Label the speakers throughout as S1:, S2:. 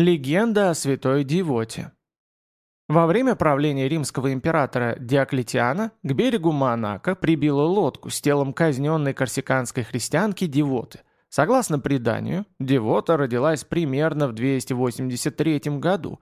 S1: Легенда о святой Дивоте. Во время правления римского императора Диоклетиана к берегу Монако прибило лодку с телом казненной корсиканской христианки Дивоты. Согласно преданию, Дивота родилась примерно в 283 году.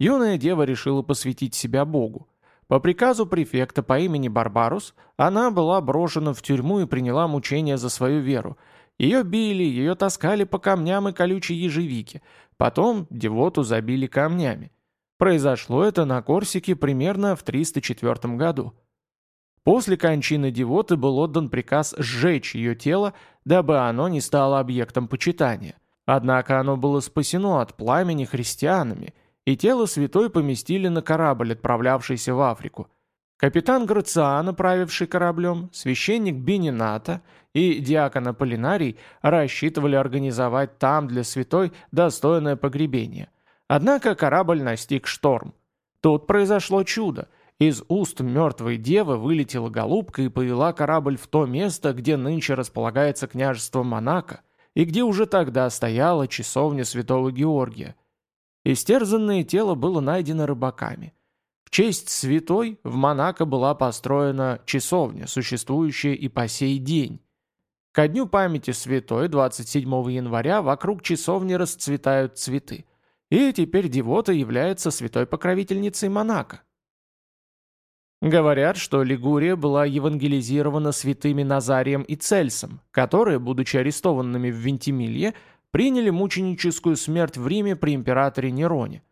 S1: Юная дева решила посвятить себя Богу. По приказу префекта по имени Барбарус она была брошена в тюрьму и приняла мучения за свою веру. Ее били, ее таскали по камням и колючей ежевике, Потом Девоту забили камнями. Произошло это на Корсике примерно в 304 году. После кончины Девоты был отдан приказ сжечь ее тело, дабы оно не стало объектом почитания. Однако оно было спасено от пламени христианами, и тело святой поместили на корабль, отправлявшийся в Африку. Капитан Грациан, правивший кораблем, священник Бенината и диакон Аполлинарий рассчитывали организовать там для святой достойное погребение. Однако корабль настиг шторм. Тут произошло чудо. Из уст мертвой девы вылетела голубка и повела корабль в то место, где нынче располагается княжество Монако, и где уже тогда стояла часовня святого Георгия. Истерзанное тело было найдено рыбаками. Честь святой в Монако была построена часовня, существующая и по сей день. Ко дню памяти святой 27 января вокруг часовни расцветают цветы. И теперь Девота является святой покровительницей Монако. Говорят, что Лигурия была евангелизирована святыми Назарием и Цельсом, которые, будучи арестованными в Вентимилье, приняли мученическую смерть в Риме при императоре Нероне.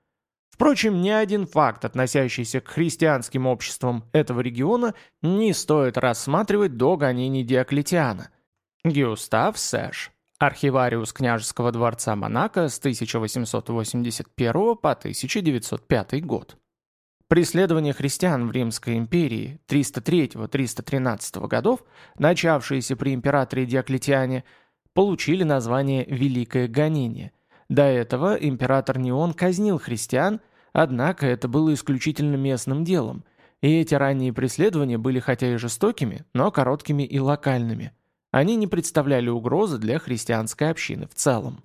S1: Впрочем, ни один факт, относящийся к христианским обществам этого региона, не стоит рассматривать до гонений Диоклетиана – Гюстав Сэш, архивариус княжеского дворца Монако с 1881 по 1905 год. Преследование христиан в Римской империи 303-313 годов, начавшиеся при императоре Диоклетиане, получили название «Великое гонение». До этого император Неон казнил христиан, однако это было исключительно местным делом, и эти ранние преследования были хотя и жестокими, но короткими и локальными – они не представляли угрозы для христианской общины в целом.